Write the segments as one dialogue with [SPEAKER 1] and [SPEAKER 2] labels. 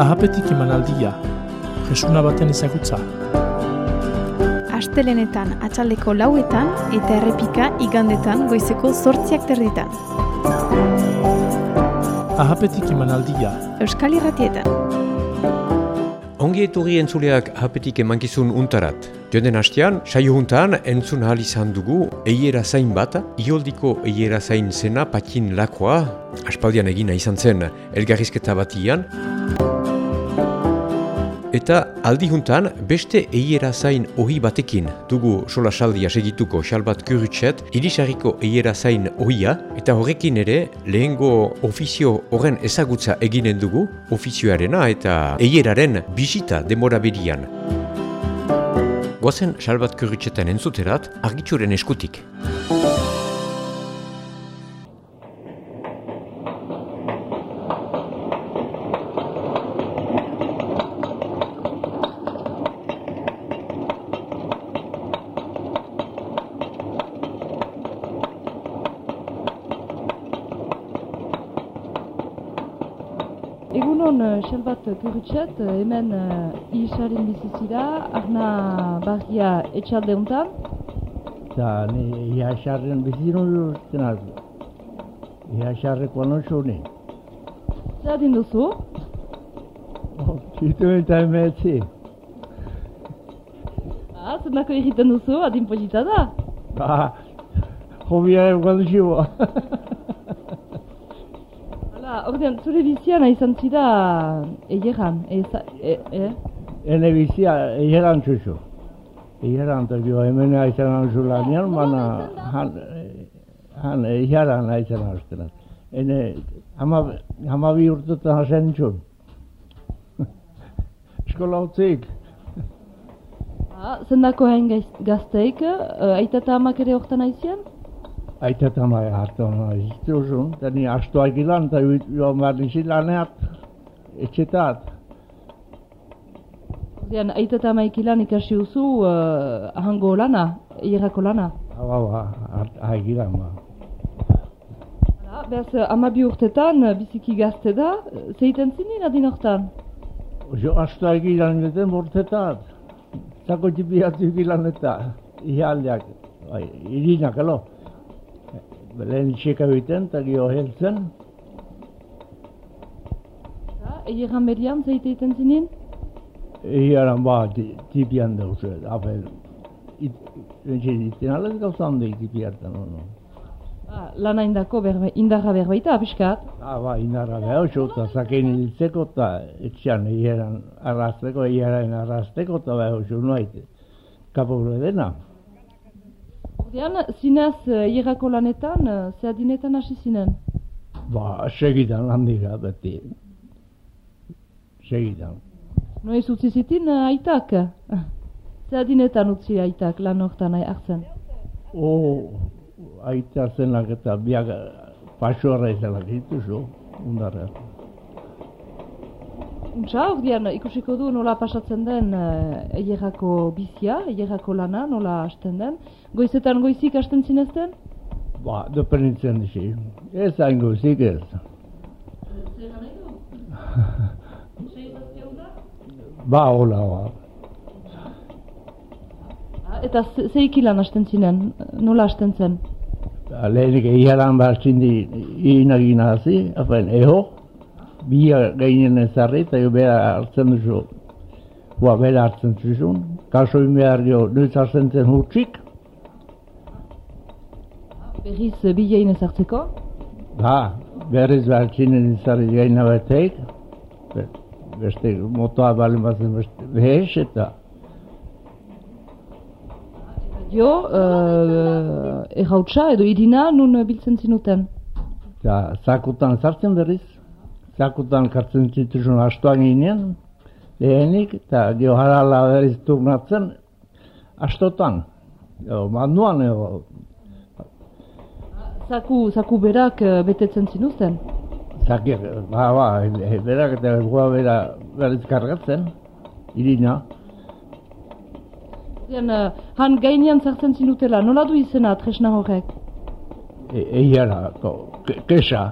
[SPEAKER 1] Ahapetik emanaldia, jesuna baten ezagutza.
[SPEAKER 2] Astelenetan atxaldeko lauetan eta errepika igandetan goizeko zortziak terditan.
[SPEAKER 1] Ahapetik emanaldia.
[SPEAKER 2] Euskal Irratietan.
[SPEAKER 3] Ongi etorri entzuleak ahapetik emankizun untarat. Joden hastean, saio juntan entzun ahal izan dugu eiera zain bat, ioldiko eiera zain zena patin lakoa, aspaldian egina izan zen elgarrizketa batian, Eta aldi juntan beste eiera zain ohi batekin dugu sola saldia segituko xalbat kurutxet irisarriko eiera zain ohia eta horrekin ere lehengo ofizio horren ezagutza eginen dugu ofizioarena eta eieraren bisita demora berian. Goazen xalbat kurutxetan entzuterat argitzuren eskutik.
[SPEAKER 4] Xelbat Kurutxet, hemen uh, Iisaren bizizira, Arna Barria etxalde honetan.
[SPEAKER 5] Eta ni Iisaren bizizira urten az. Iisarreko alonso honi.
[SPEAKER 4] Zer adin duzu?
[SPEAKER 5] Zitu eta emetzi.
[SPEAKER 4] Ah, zendako egiten duzu, adin polita da?
[SPEAKER 5] Ba, hobia egon duzibo.
[SPEAKER 4] Hala, ordean, zure biziana izan zira eieran, eza, e, e?
[SPEAKER 5] Ene bizia egeran txuzu. Egeran tokio hemen aizen hau lanian, baina han, han egeran aizen hau Ene, hama, hama bi urtetan hasen txun. Eskola hotzik.
[SPEAKER 4] Ah, zendako hain gaz- gazteik, uh, aita eta amak ere hortan aizian?
[SPEAKER 5] Aita eta mai hartan iztuzun, eta ni astuak ilan, eta joan behar nizit laneat, etxetat.
[SPEAKER 4] Ordean, aita eta ilan ikasi duzu uh, ahango lana, eierako lana.
[SPEAKER 5] Hau, hau, haik ilan, ba.
[SPEAKER 4] Hala, behaz, amabi urtetan, uh, biziki gazte da, zeiten zinin adin hortan?
[SPEAKER 5] Jo astuak ilan geten bortetat. Zako txipiatuk ilan eta ihaldeak, bai, irinak, alo. Lehen itxeka biten, eta gio heltzen,
[SPEAKER 4] Eta, eieran berian zeiteiten zinin?
[SPEAKER 5] Iaran ba, ti- tipian dauzu, apel. Lentsi ditzen alaz gauza handik tipiartan, no, no.
[SPEAKER 4] Ah, lana indako berbe, indarra berbaita, pixkat.
[SPEAKER 5] Ah, ba, indarra behar, eta zakein hiltzeko, eta etxean hieran arrasteko, hieraren arrasteko, eta behar, xo, nuait, kapogro dena.
[SPEAKER 4] Ordean, zinez uh, eierako lanetan, uh, ze hasi zinen?
[SPEAKER 5] Ba, segitan handika, beti. Segitan.
[SPEAKER 4] Noiz utzi zitin uh, aitak? Ze utzi aitak lan hortan hartzen?
[SPEAKER 5] O, aita zenak eta biak pasoarra izanak dituzu, undarra.
[SPEAKER 4] Untsa, ordean, ikusiko du nola pasatzen den uh, eierako bizia, eierako lana, nola hasten den. Goizetan goizik hasten zinezten?
[SPEAKER 5] Ba, depenitzen dizi. Ez hain guzik ez. Ba, hola, ba.
[SPEAKER 4] Eta ze- zeik ilan hasten zinen, nola hasten zen?
[SPEAKER 5] Lehenik egiaran behar txindi inagin hazi, afen, eho, bia gainen ezarri, eta jo bera hartzen duzu, hua bera hartzen zuzun, kasoin behar jo, noiz hartzen zen hutsik,
[SPEAKER 4] Berriz uh, bilein ezartzeko?
[SPEAKER 5] ba, berriz behar txinen ezarri gaina bateik, be- beste motoa balen bazen beste behez, eta
[SPEAKER 4] Jo, uh, errautsa edo irina nun uh, biltzen zinuten?
[SPEAKER 5] Eta zakutan sartzen berriz, zakutan kartzen zituzun astuan ginen, lehenik, eta gero harala berriz turnatzen, astotan. Edo, manduan, edo,
[SPEAKER 4] Zaku, zaku berak uh, betetzen zinuzten?
[SPEAKER 5] zakiak, ba, ba, e, berak eta gua bera berriz kargatzen, irina.
[SPEAKER 4] Zian, uh, han gainean zartzen zinutela, nola du izena tresna horrek?
[SPEAKER 5] E, eiarako, ke- kesa,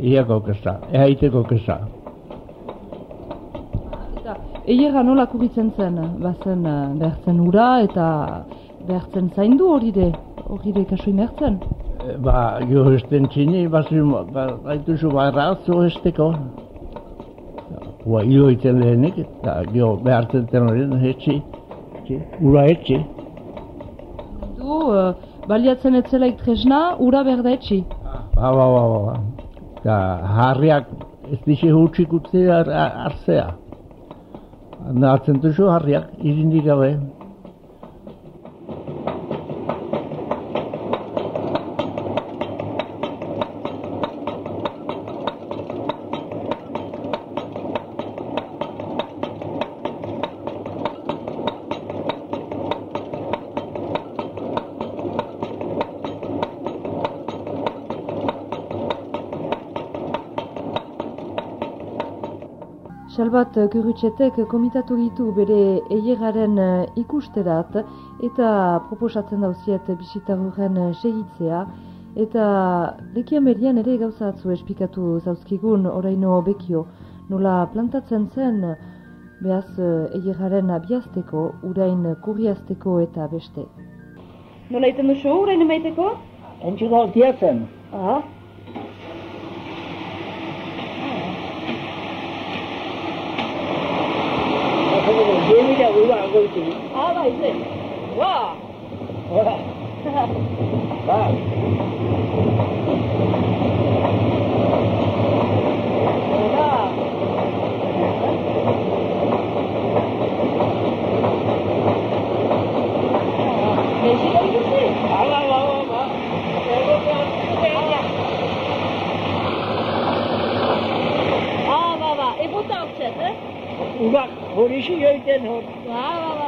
[SPEAKER 5] iako kesa, ehaiteko kesa.
[SPEAKER 4] Eiera nola kubitzen zen, bazen eh, behartzen ura eta behartzen zaindu hori de, hori de kaso imertzen.
[SPEAKER 5] Ba, jo esten txini, bazen, ba, baitu zu barra esteko. Ua, hilo iten lehenik, eta jo behartzen ten hori, etxi, ura etxi.
[SPEAKER 4] Du, eh, baliatzen etzelaik tresna, ura berda etxi.
[SPEAKER 5] Ba, ba, ba, ba, ba. Eta harriak ez dixe hutsik utzi ar, ar, arzea. Nahatzen duzu harriak, irindik gabe.
[SPEAKER 4] Salbat Gurutxetek komitatu gitu bere eieraren eh, ikusterat eta proposatzen dauziet bisitaruren eh, segitzea eta lekian berian ere gauza atzu espikatu zauzkigun oraino bekio nola plantatzen zen behaz eh, eieraren abiazteko, urain kurriazteko eta beste.
[SPEAKER 6] Nola iten duzu, urain emaiteko?
[SPEAKER 5] Entxiko altiatzen.
[SPEAKER 6] Aha.
[SPEAKER 5] Jemila ura goitu.
[SPEAKER 6] Ah, bai, ze. Ua!
[SPEAKER 5] Ora. Ba.
[SPEAKER 6] Ura! Mexiko ikusi?
[SPEAKER 5] Ba, ba, ba, ba, ba.
[SPEAKER 6] Ah, ba, ba. Eputa hortzet, eh?
[SPEAKER 5] Urak horixi joiten hor.
[SPEAKER 6] Ba, ba, ba, ba. Ah.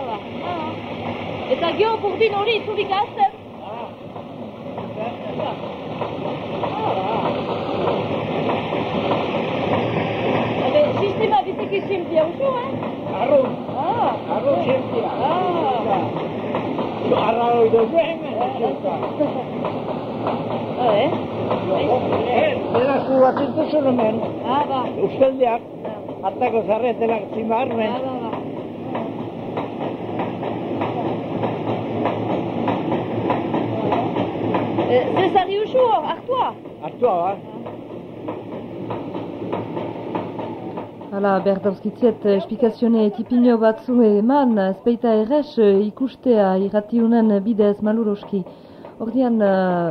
[SPEAKER 6] Eta gio burdin hori itzulik azten?
[SPEAKER 5] Ah.
[SPEAKER 6] Habe, sistema biziki simpia usu, eh?
[SPEAKER 5] Arro,
[SPEAKER 6] Ah.
[SPEAKER 5] arro sentia.
[SPEAKER 6] Ah.
[SPEAKER 5] Jo arra hori dugu hemen.
[SPEAKER 6] Ah, eh?
[SPEAKER 5] Eh, Beraz kubatzen duzu hemen.
[SPEAKER 6] Ah, ba.
[SPEAKER 5] Usteldeak, hartako zarretelak zimarmen.
[SPEAKER 6] Ba, ba, ba. Eh, Zezari usu hor, hartua?
[SPEAKER 5] Hartua, ba.
[SPEAKER 4] Hala, berdauzkitziet, espikazione tipino batzu eman, ezpeita errez eh, ikustea irratiunen bidez maluroski. Ordian, uh,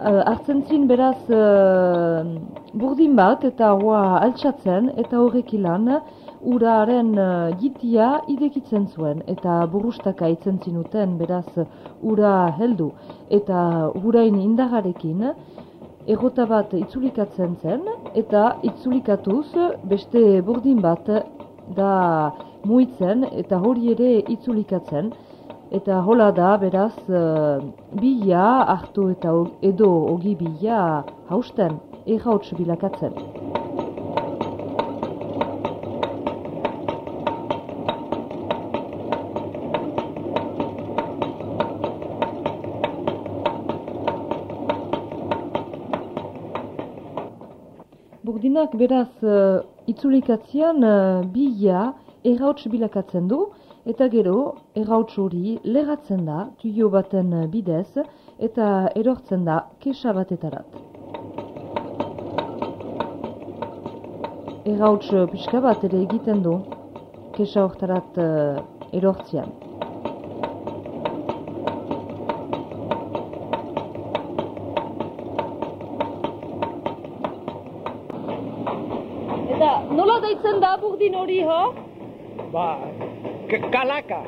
[SPEAKER 4] uh, hartzen zin beraz uh, burdin bat eta hoa altxatzen eta horrek ilan uraren uh, gitia idekitzen zuen eta burrustaka itzen zinuten beraz ura heldu eta urain indagarekin Errota bat itzulikatzen zen, eta itzulikatuz beste burdin bat da muitzen eta hori ere itzulikatzen. Eta hola da, beraz, uh, bila hartu eta edo ogi bila hausten, errauts bilakatzen. Burdinak beraz uh, itzulikatzean uh, bila errauts bilakatzen du, eta gero errauts hori leratzen da tuio baten uh, bidez eta erortzen da kesa batetarat. Errauts pixka bat ere egiten du kesa hortarat uh, erortzean.
[SPEAKER 6] Eta nola da burdin hori, ho?
[SPEAKER 5] Ba, kalaka.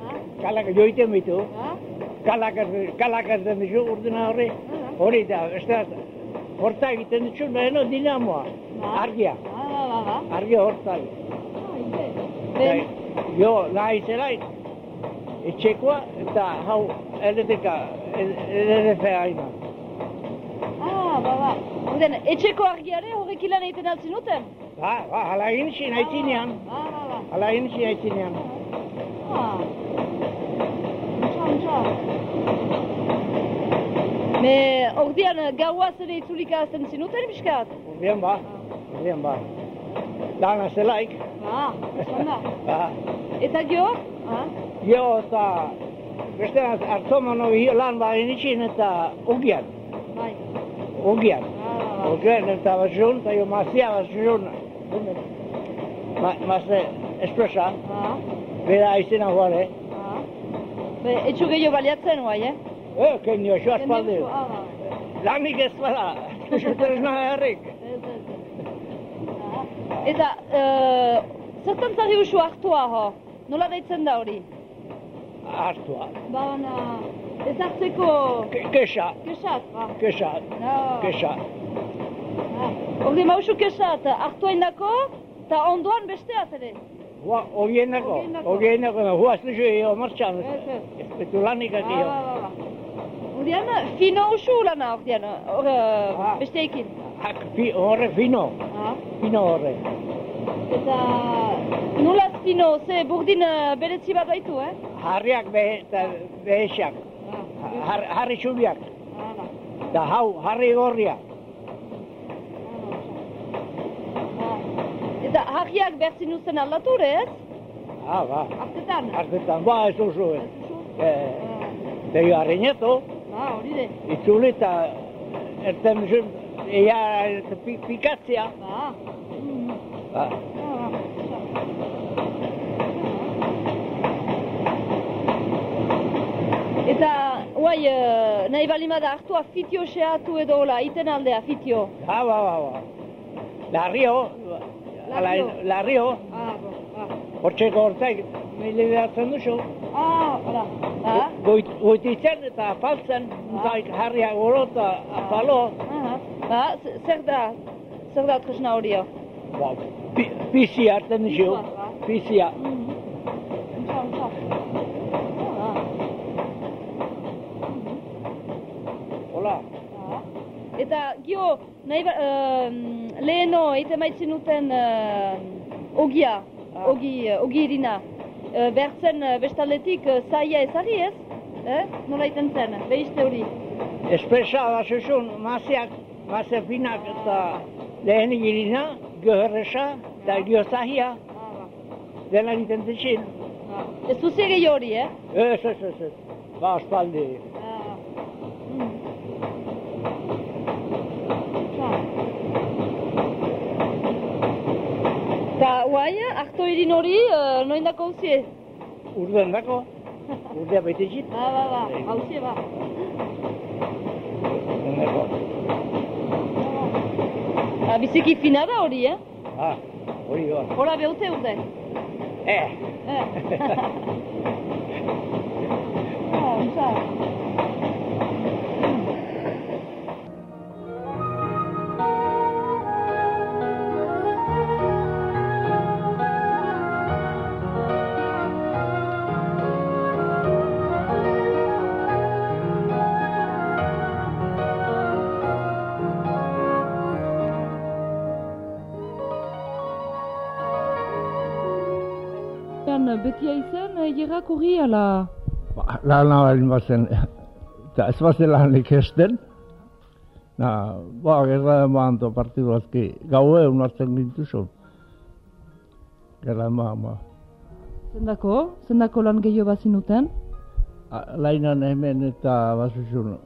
[SPEAKER 6] Ha?
[SPEAKER 5] Kalaka joiten bitu.
[SPEAKER 6] Ha?
[SPEAKER 5] Kalaka, kalaka zen dizu urdina horri. Hori da, ez da, horta egiten dizu, beheno dinamoa.
[SPEAKER 6] Ha?
[SPEAKER 5] Argia,
[SPEAKER 6] Ah, ba, ba, ba.
[SPEAKER 5] argia.
[SPEAKER 6] Ben,
[SPEAKER 5] Jo, nahi zelain, etxekoa eta hau eletrika, eletrika aina.
[SPEAKER 6] ah, ba, ba. Orden, etxeko argiare horrek ilan egiten altzin duten?
[SPEAKER 5] Ba, ba, hala egin zin haitzinean.
[SPEAKER 6] Ah, ba, ba.
[SPEAKER 5] Hala egin zin haitzinean.
[SPEAKER 6] Ah. Txan. Me, ordian, gauaz ere itzulika azten zinuten, biskat?
[SPEAKER 5] Urdian ba, urdian ba. Lana zelaik.
[SPEAKER 4] Ah, esan da.
[SPEAKER 5] Ba,
[SPEAKER 4] Eta gio? Ah,
[SPEAKER 5] jo eta beste hartzoman hori lan baren itxin eta ugian.
[SPEAKER 4] bai.
[SPEAKER 5] Ugian.
[SPEAKER 4] Ah,
[SPEAKER 5] Ugian eta batzun, eta jo mazia batzun. Ma, mazte espresa,
[SPEAKER 4] ah,
[SPEAKER 5] bera izena guare.
[SPEAKER 4] ah. Be, etxu gehiago baliatzen guai, eh?
[SPEAKER 5] Eh, ken jo, xoaz palde.
[SPEAKER 4] Ah, bai.
[SPEAKER 5] Lanik ez bada, zuzer nahi herrik.
[SPEAKER 4] Ez, ez, ez. Ah. Eta, uh, zertan zari usu hartua, ho? Nola deitzen da hori?
[SPEAKER 5] Hartua.
[SPEAKER 4] Ba, ona, ez hartzeko
[SPEAKER 5] Ke- Kexa,
[SPEAKER 4] kesat, ba.
[SPEAKER 5] kexa,
[SPEAKER 4] No.
[SPEAKER 5] Kexa.
[SPEAKER 4] Ah. Hori mausu kesat, hartua indako, eta ondoan besteat ere.
[SPEAKER 5] Hua, ogienako,
[SPEAKER 4] Ogienako.
[SPEAKER 5] ogienako, hua ez duzu jo martxan.
[SPEAKER 4] Ez, ez.
[SPEAKER 5] Ez betu lanik
[SPEAKER 4] Ba,
[SPEAKER 5] aki
[SPEAKER 4] ba, ba, ba. Horian, fino usu lana horian, hor,
[SPEAKER 5] Ah.
[SPEAKER 4] besteekin.
[SPEAKER 5] Hak, fi, horre fino,
[SPEAKER 4] Ah.
[SPEAKER 5] fino horre.
[SPEAKER 4] Eta nola fino, ze burdin eh, beretzi bat baitu, eh?
[SPEAKER 5] Harriak behe, eta behexak, har, harri txubiak,
[SPEAKER 4] Ah, ba.
[SPEAKER 5] eta hau, harri gorriak.
[SPEAKER 4] Ah. Eta harriak bertzin usten aldatu, ez?
[SPEAKER 5] Ah, ba,
[SPEAKER 4] Artetan.
[SPEAKER 5] hartetan, ba ez duzu.
[SPEAKER 4] Ez
[SPEAKER 5] eh. Eta jo harrineto,
[SPEAKER 4] Ah, hori de.
[SPEAKER 5] itzuli eta erten zuen, ea, pikatzea.
[SPEAKER 4] Ah.
[SPEAKER 5] Ba,
[SPEAKER 4] Ah. Eta, guai, nahi balimada hartua fitio xeatu edo hola, iten aldea, fitio.
[SPEAKER 5] ba, ba, ba, ba. Larrio. Ala, larrio,
[SPEAKER 4] Ah, ah.
[SPEAKER 5] hortxeko hortzak, mili behartzen duzu.
[SPEAKER 4] Ah, hola. Ah,
[SPEAKER 5] Goit, goititzen eta faltzen, zaik harriak goro eta apalo,
[SPEAKER 4] aha. Ah, z- zer da, zer da tresna hori hor?
[SPEAKER 5] ba, pi, pisi hartzen duzu.
[SPEAKER 4] Ba, ba.
[SPEAKER 5] Pisia.
[SPEAKER 4] Mhm. Untxa, untxa. Ah,
[SPEAKER 5] Hola.
[SPEAKER 4] ah. Eta, gio, nahi ba, um, leheno, eite maitzen uten uh, ogia,
[SPEAKER 5] Ah.
[SPEAKER 4] ogi, uh, ogi irina. Uh, bertzen uh, bestaldetik uh, zaila ezari ez? Eh? Nola iten zen, behizte hori.
[SPEAKER 5] Espresa da zuzun, maziak, mazia finak eta lehen girina, göherresa eta giozahia,
[SPEAKER 4] Ah, ba.
[SPEAKER 5] dena egiten ditxin.
[SPEAKER 4] Ah. Ez duzi gehi hori, eh?
[SPEAKER 5] Ez, ez, ez, ez. Ba, aspaldi.
[SPEAKER 4] Eta, guai, harto irin hori, uh, noin dako hauzie?
[SPEAKER 5] Urduen dako, urdea baita itxit.
[SPEAKER 4] Ba, ba, ba, hauzie, ba.
[SPEAKER 5] Dako.
[SPEAKER 4] Ah, biziki fina da hori, eh?
[SPEAKER 5] Ah, hori doa.
[SPEAKER 4] Hora beute urde.
[SPEAKER 5] Eh,
[SPEAKER 4] Eh. ah,
[SPEAKER 7] Betia izen, jerrak hori ala...
[SPEAKER 5] ba, lan hain bazen, eta ez bazen lanik esten. Na, ba, gerra eman to partidu azki, gaue unartzen gintuzun. Gerra eman, ba.
[SPEAKER 7] Zendako? Zendako lan gehiago bazinuten?
[SPEAKER 5] A- Lainan hemen eta bazuzun,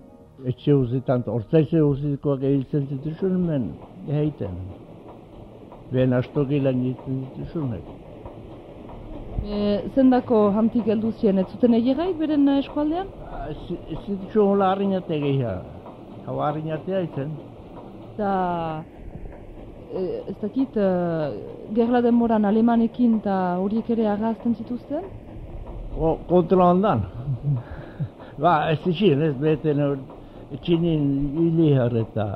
[SPEAKER 5] etxe uzitan, ortsaize uzikoak egiten zituzun hemen, eheiten. Behen astoki lan egiten zituzunek.
[SPEAKER 7] E, zendako hantik heldu zien, ez zuten egeraik beren eh, eskualdean?
[SPEAKER 5] Ez zituzun hola harrinate gehiago. Hau harrinatea izen.
[SPEAKER 7] Da, e, ez dakit, e, gerla denboran alemanekin eta horiek ere agazten zituzten?
[SPEAKER 5] O, kontra ondan. ba, ez itxin, ez beten hor, etxinin hilihar eta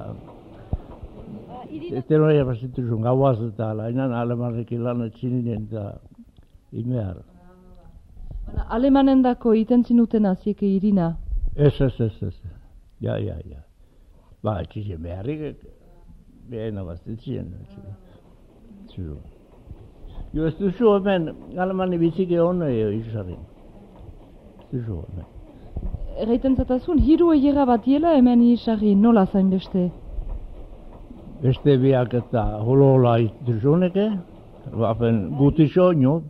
[SPEAKER 4] Ah, irina,
[SPEAKER 5] Eta hori abazituzun gauaz eta lainan alemanekin lan etxininen eta inmehar.
[SPEAKER 7] Baina, Alemanendako iten zinuten azieke irina.
[SPEAKER 5] Ez, ez, ez, ez. Ja, ja, ja. Ba, etxizien beharrik, behen abazitzen. Zuru. Jo, ez duzu hemen, alemani bizike hone izarrin. Duzu hemen.
[SPEAKER 7] Erraiten zatazun, hiru egera bat diela hemen isarri nola zain beste.
[SPEAKER 5] beste biak eta holola ituzuneke, bapen guti soño,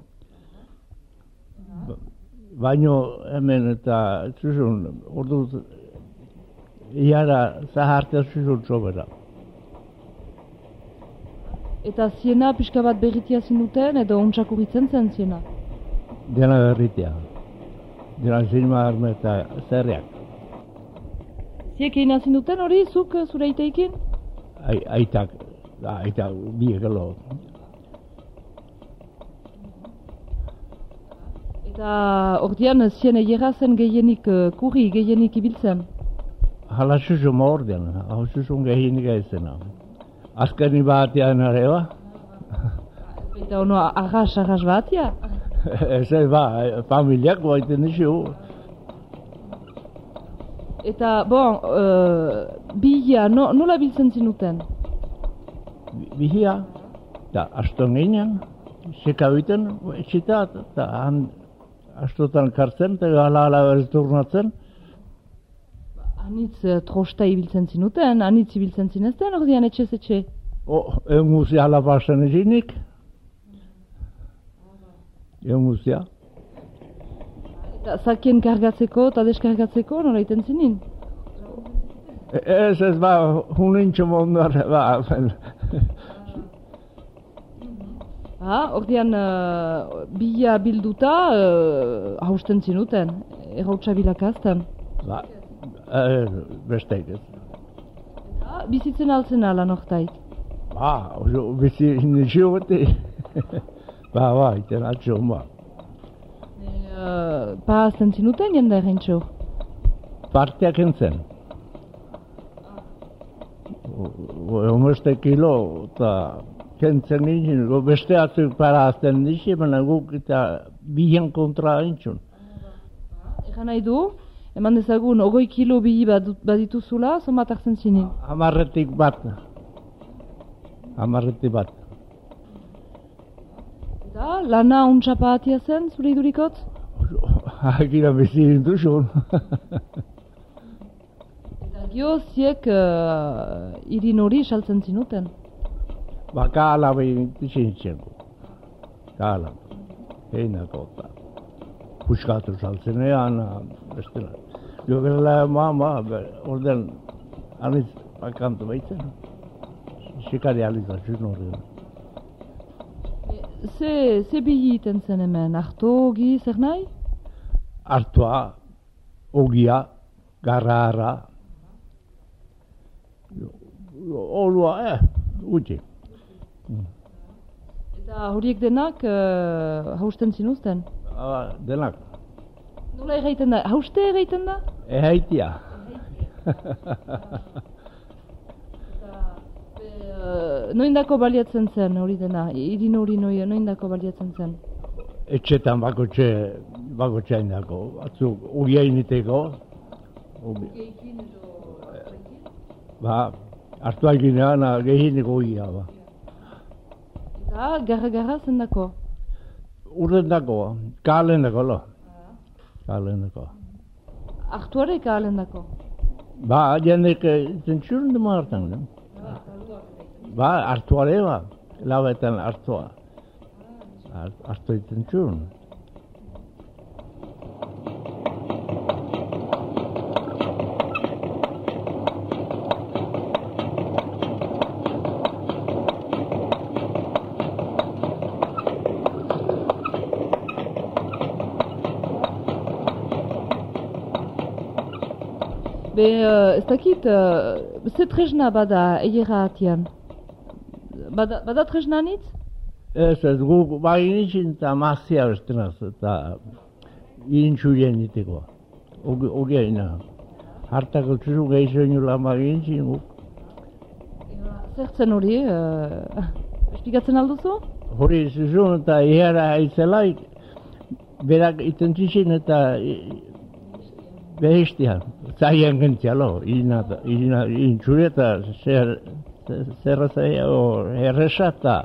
[SPEAKER 5] baino hemen eta zuzun, ordu, iara zahartea zuzun sobera.
[SPEAKER 4] Eta ziena pixka bat berritia zinuten edo ontsak urritzen zen ziena?
[SPEAKER 5] Dena berritea. Dena zinma arme eta zerriak.
[SPEAKER 4] Ziek egin zinuten hori, zuk zure iteikin?
[SPEAKER 5] Ai, aitak, da, aitak, biek elo.
[SPEAKER 4] Eta ordean zien egera zen gehienik uh, kurri, gehienik ibiltzen.
[SPEAKER 5] Hala susu mordean, hau susun gehienik aizena. Azkeni batean ere ba?
[SPEAKER 4] Eta ono arras, arras batia?
[SPEAKER 5] Ez ez ba, familiak baiten isu.
[SPEAKER 4] Eta, bon, uh, bihia, no, nola biltzen zinuten?
[SPEAKER 5] Bihia, eta aston ginen, seka biten, etxita, eta han astotan kartzen, eta hala berriz turnatzen.
[SPEAKER 4] Anitz uh, trosta ibiltzen zinuten, anitz ibiltzen zinezten, ordean etxez etxe.
[SPEAKER 5] O, egun guzia hala pasen ezinik. Egun guzia.
[SPEAKER 4] Eta zakien kargatzeko eta deskargatzeko nola iten zinin?
[SPEAKER 5] E- Ez ez ba, hunintxo mondar, ba.
[SPEAKER 4] Ha, ordean uh, bila bilduta uh, hausten zinuten, errautsa bilakazten.
[SPEAKER 5] ba, e, bestek ez.
[SPEAKER 4] Ha, bizitzen altzen ala nortaik.
[SPEAKER 5] Ba, oso, bizi nizio bete. ba, ba, iten atxo, ba.
[SPEAKER 4] Uh, Parazten zinuten jende errentxo.
[SPEAKER 5] Parteak entzen. Homeste kilo, eta kentzen nintzen, beste atzuk parazten nizi, baina guk eta bihen kontra entzun.
[SPEAKER 4] Egan nahi du, eman dezagun, ogoi kilo bihi badituzula, zonbat hartzen zinin.
[SPEAKER 5] Hamarretik bat. Hamarretik bat.
[SPEAKER 4] Eta, lana untxapa atia zen, zure idurikot?
[SPEAKER 5] Akira bizi duzun.
[SPEAKER 4] Eta gio, ziek uh, irin hori saltzen zinuten.
[SPEAKER 5] Ba, kaala behin txintzen. Kaala. Heinako eta. Puskatu saltzenean, beste. Jo gerla mama, orden, anitz bakantu behitzen. Sikari alizazun hori.
[SPEAKER 4] Ze, ze bihi iten zen hemen, harto, gi, zer nahi?
[SPEAKER 5] Artua, ogia, garrara. Olua, eh, utzi.
[SPEAKER 4] Eta horiek denak uh, hausten zinuzten.
[SPEAKER 5] Ah, Denak,
[SPEAKER 4] Nola erraiten da? Hauste erraiten da?
[SPEAKER 5] ehaitia.
[SPEAKER 4] Uh, noindako baliatzen zen hori dena? Irin hori noi, noindako baliatzen zen?
[SPEAKER 5] Etxetan bakotxe, bakotxe hainako. Batzuk, ugia initeko. Ba, hartu alginean, gehieneko ugia, ba.
[SPEAKER 4] Eta garra-garra zendako?
[SPEAKER 5] Urrendako, kalendako, lo. Kalendako.
[SPEAKER 4] Artuarek ahalendako?
[SPEAKER 5] Ba, jendek zentsurun dema hartan, no? Ba, hartuare, ba. Labetan hartua. Hartu egiten txurun.
[SPEAKER 4] Be, uh, ez dakit, uh, ze tresna bada eiera atian? Bada, bada tresna nitz?
[SPEAKER 5] Ez, ez, gu bai nintzen eta mazia bestenaz, eta intxurien niteko. Ogia ina. Hartako txuzu gehiago nula magintzen guk.
[SPEAKER 4] Zertzen hori, uh, esplikatzen alduzu?
[SPEAKER 5] Hori zuzun eta iara aizelaik, berak iten zizin eta behestia. Zaian gentzia lo, ina, ina, intxuri eta zer, zerra zaia, o erresa eta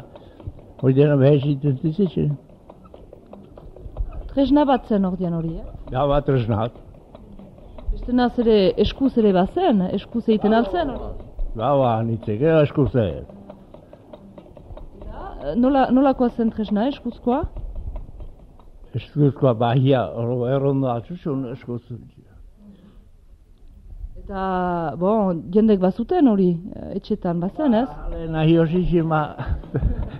[SPEAKER 5] hori dena behes iten zizin.
[SPEAKER 4] Tresna bat zen ordean hori, eh?
[SPEAKER 5] Da bat resnat.
[SPEAKER 4] Beste naz ere eskuz ere bazen, eskuz egiten altzen hori.
[SPEAKER 5] Ba, ba, nitzek, eh, eskuzte.
[SPEAKER 8] Eh, Nola, nolakoa zen tresna, eskuzkoa?
[SPEAKER 5] Eskuzkoa bahia, errondo atxusun eskuzte.
[SPEAKER 8] Eta, bon, jendek bazuten hori, eh, etxetan bazen, ez?
[SPEAKER 5] Ale, nahi osixima.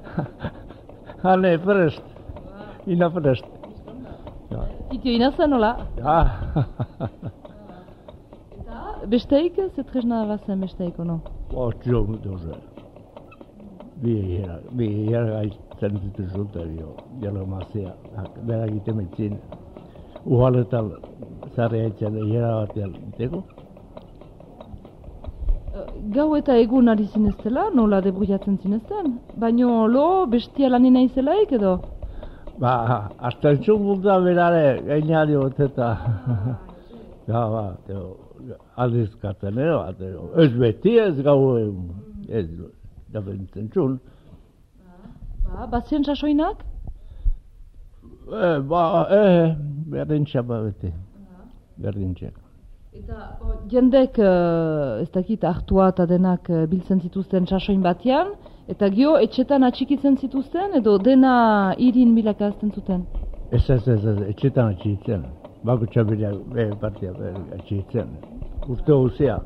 [SPEAKER 5] Ale, prest. Ina prest. Ja.
[SPEAKER 8] Titio inazen, nola?
[SPEAKER 5] Ja.
[SPEAKER 8] Besteik, ze tresna bazen besteik, ono?
[SPEAKER 5] Otxo, doze. Bi hira, bi hira gaitzen zitu zuten, jo, jalo mazia. Bera egiten mitzin. Uhaletal, zarri haitzen, hira batean, iteko?
[SPEAKER 8] Eh, Gau eta egun ari zineztela, nola debruiatzen zinezten? Baino lo, bestia lanina izelaik edo?
[SPEAKER 5] Ba, hasta bulta berare, gainari oteta. Ja, ba, teo, aldizkatzen ero, atero. Ez beti ez gau, ez, da bentzen txun.
[SPEAKER 8] Ba, bazien sasoinak?
[SPEAKER 5] E, ba, e, berdin txapa beti. Berdin txak.
[SPEAKER 8] Eta o, jendek, eh, ez dakit, hartua eta denak eh, biltzen zituzten sasoin batean, eta gio etxetan atxikitzen zituzten, edo dena irin bilakazten zuten?
[SPEAKER 5] Ez ez ez ez, etxetan atxitzen. Bako txabileak, be, partia, be, atxitzen. Urte guzia.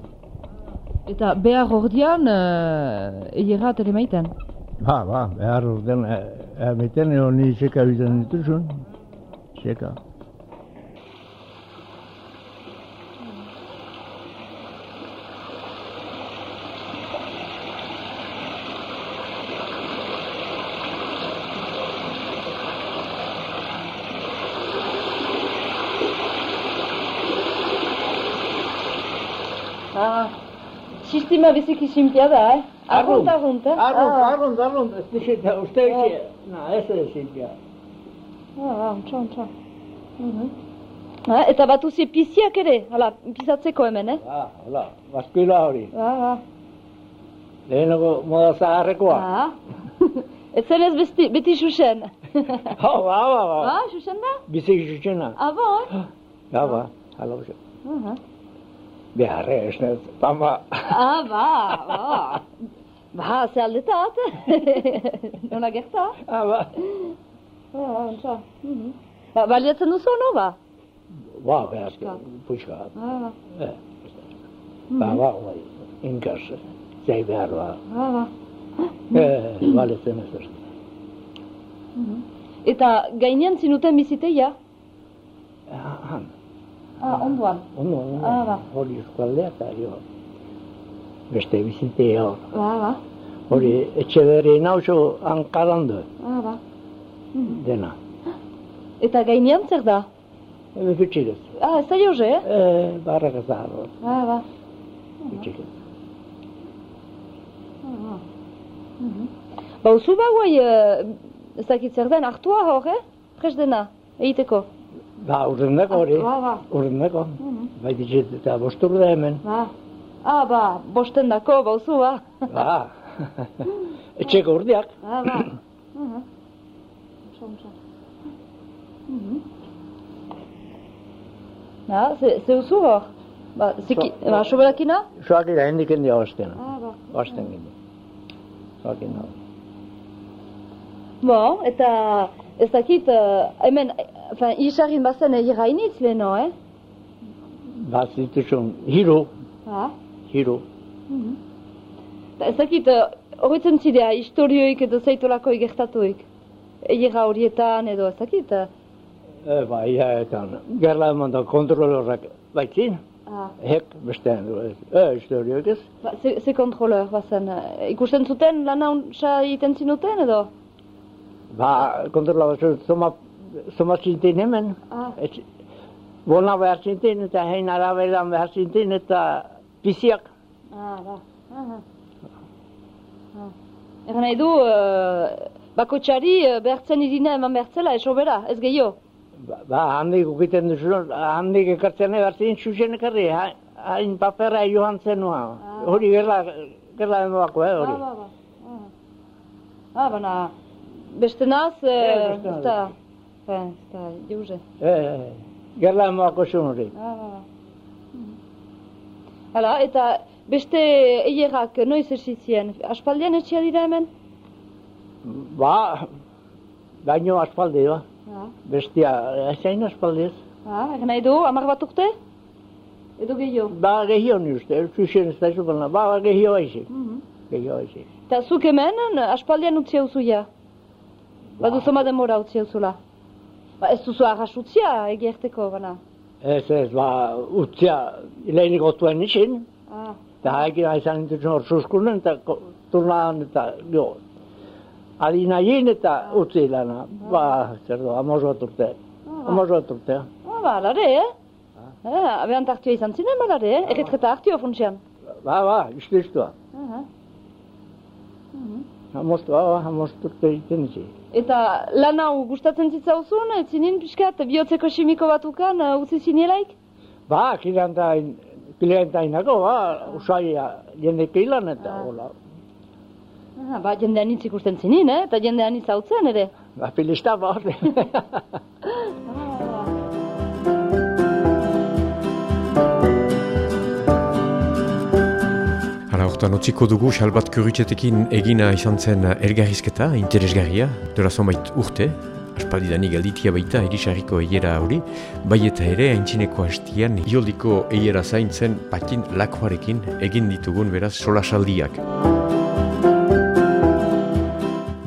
[SPEAKER 8] Eta behar ordian, uh, eiera telemaiten.
[SPEAKER 5] Ba, ba, behar urten, e, e, meten eo ni txeka bizan dituzun. Txeka.
[SPEAKER 4] Ah, sistema biziki simpia da, eh? Arrunt, arrunt, eh?
[SPEAKER 5] Arrunt,
[SPEAKER 4] Ah,
[SPEAKER 5] arrunt, arrunt, ez dixeta, uste etxe. Na, ez ez zimpia.
[SPEAKER 4] Ah, ontsa, ontsa. Mhm. Ah, eta batuzi piziak ere, hala, pizatzeko hemen, eh?
[SPEAKER 5] Ah, hola, bazkuila hori.
[SPEAKER 4] Ah, ah.
[SPEAKER 5] Lehenoko moda zaharrekoa.
[SPEAKER 4] Ah. Ez zen ez besti, beti xuxen.
[SPEAKER 5] Ha, ba, ba, ba.
[SPEAKER 4] ah, xuxen da?
[SPEAKER 5] Bizik zutxena.
[SPEAKER 4] Ah, bon?
[SPEAKER 5] Ja, ba, hala uste.
[SPEAKER 4] Aha.
[SPEAKER 5] Beharre, ez nez, pama.
[SPEAKER 4] Ah, ba, ba. Ba, ze aldetat. Nona gerta?
[SPEAKER 5] Ah, ba.
[SPEAKER 4] Ah, ontsa. Ba, baliatzen duzu, no, ba?
[SPEAKER 5] Ba, behazke, puxka.
[SPEAKER 4] Ah,
[SPEAKER 5] Eh, ba, ba, bai, inkas, zei behar, ba.
[SPEAKER 4] ah, ba.
[SPEAKER 5] Eh, baletzen ez ez.
[SPEAKER 4] Eta gainean zinuten biziteia?
[SPEAKER 5] Ah, han,
[SPEAKER 4] Ah, onduan.
[SPEAKER 5] ondo, ondo,
[SPEAKER 4] Ah, ba.
[SPEAKER 5] hori eskualdea eta jo. Beste bizitea hor.
[SPEAKER 4] Ba, ba.
[SPEAKER 5] Hori, etxe berri nauzo hankarandu,
[SPEAKER 4] Ah, ba.
[SPEAKER 5] dena.
[SPEAKER 4] Eta gainean zer da?
[SPEAKER 5] Ebe kütxilez.
[SPEAKER 4] Ah, ez da joze, eh?
[SPEAKER 5] Eh, barrak ez da, hor,
[SPEAKER 4] Ah, ba.
[SPEAKER 5] kütxilez.
[SPEAKER 4] Ba, uzu ba guai, uh, ez dakit zer den, hartua hor, eh? Pres dena, egiteko.
[SPEAKER 5] Ba, urrendeko hori,
[SPEAKER 4] Ba, ba.
[SPEAKER 5] urrendeko. Bai ditxet eta bostur da hemen.
[SPEAKER 4] Ba. Ah, ba, bosten dako, ba, ba.
[SPEAKER 5] Etxeko urdiak.
[SPEAKER 4] Ah, ba. Mhm. Ontsa, ontsa. Mhm. Ja, ze, ze uzu hor? Ba, ziki,
[SPEAKER 5] So-
[SPEAKER 4] ba, soberakina?
[SPEAKER 5] Soak ira hendik hendia ostena.
[SPEAKER 4] Ah, ba.
[SPEAKER 5] Osten gine. Soak ina.
[SPEAKER 4] Bon, eta ez dakit, uh, hemen, enfin, isarrin bazen egirainitz leheno, eh?
[SPEAKER 5] Ba, zituzun, hiru,
[SPEAKER 4] Ha?
[SPEAKER 5] hiru.
[SPEAKER 4] Eta ez dakit, uh, horretzen zidea, historioik edo zeitolako gertatuik. Egira horietan edo ez dakit. Uh,
[SPEAKER 5] E, ba, iaetan, gerla eman da kontrolorrak baitzin,
[SPEAKER 4] ah,
[SPEAKER 5] hek bestean du ez. E, historioik ez?
[SPEAKER 4] ba, ze, ze kontroleur bazen, ikusten zuten lan hauntza egiten zinuten edo?
[SPEAKER 5] Ba, kontrola batzu, zoma, zoma zintin hemen.
[SPEAKER 4] Ah,
[SPEAKER 5] Et, bona behar zintin eta hein araberan behar zintin eta piziak.
[SPEAKER 4] ah, ba. Ah, ah. Egan nahi du, uh, bakotxari uh, behartzen irina eman behartzela, eso bera, ez gehiago.
[SPEAKER 5] Ba, ba, handik ukiten duzu, handik ekartzen behar zin, xuxen ekarri, ha- hain papera joan zenua. Hori gerla, gerla dendoako, eh, hori.
[SPEAKER 4] Ah, ba, ba. Ah, ah baina, beste naz,
[SPEAKER 5] Eh,
[SPEAKER 4] eh,
[SPEAKER 5] beste naz.
[SPEAKER 4] Ez ez
[SPEAKER 5] gerla dendoako zuen hori.
[SPEAKER 4] Ah, ba, ba. Mhm. Hala, eta beste eierak noiz esitzien? Aspaldian etxea dira hemen?
[SPEAKER 5] Ba, baino aspaldi, ba.
[SPEAKER 4] Ah,
[SPEAKER 5] Bestia, ezain aspaldi ez.
[SPEAKER 4] ah, egin nahi du, amar bat urte? Edo gehiago?
[SPEAKER 5] Ba, gehio ni uste, zuzen ez da zupena. Ba, ba, gehio haizik.
[SPEAKER 4] Mhm.
[SPEAKER 5] Gehio haizik.
[SPEAKER 4] Eta zuk hemen, aspaldian utzi hauzu ja? Badu zoma denbora utzi hauzula? Ba, ez duzu utzia egerteko, bana?
[SPEAKER 5] Ez ez, ba, utzia, lehenik otuen nixin,
[SPEAKER 4] Ah,
[SPEAKER 5] eta haikin aizan intutzen hor suskunen, eta turnaan, eta jo. Adina jin eta utzi lana. Ba, zer du, amos bat urte.
[SPEAKER 4] ah,
[SPEAKER 5] Amos bat urte.
[SPEAKER 4] ah, ba, alare, eh? Eh, abean tartioa izan zinen, balare, eh? Erretreta hartioa funtsian.
[SPEAKER 5] Ba, ba, istu istua.
[SPEAKER 4] Aha.
[SPEAKER 5] Amos, ba, ba, amos urte iten izi.
[SPEAKER 4] Eta lan hau gustatzen zitzauzun, ez zinin pixkat, bihotzeko simiko batukan, uh, utzi zinielaik?
[SPEAKER 5] Ba, kilantain, kilantainako, ba, usaia jende kilan eta, hola.
[SPEAKER 4] Ah, ba, jendean hitz ikusten zinin, eh? Eta jendean hitz hautzen ere.
[SPEAKER 5] Ba, pilista ba,
[SPEAKER 3] hortan utziko dugu Xalbat Kurutxetekin egina izan zen elgarrizketa, interesgarria, dela zonbait urte, aspaldidanik galditia baita irisarriko eiera hori, bai eta ere haintzineko hastian ioldiko eiera zaintzen patin lakoarekin egin ditugun beraz solasaldiak.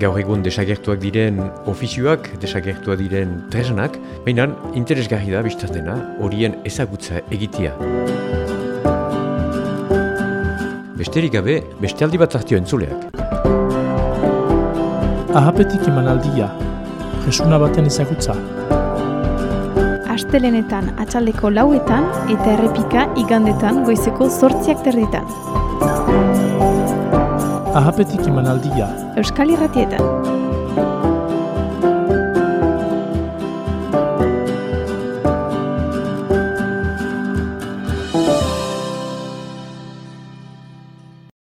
[SPEAKER 3] Gaur egun desagertuak diren ofizioak, desagertuak diren tresnak, baina interesgarri da biztaz dena horien ezagutza egitea. Besterik gabe, beste aldi bat hartio entzuleak.
[SPEAKER 1] Ahapetik emanaldia, jesuna baten ezagutza.
[SPEAKER 2] Astelenetan atxaldeko lauetan eta errepika igandetan goizeko zortziak terditan.
[SPEAKER 1] Ahapetik emanaldia,
[SPEAKER 2] Euskal Irratietan.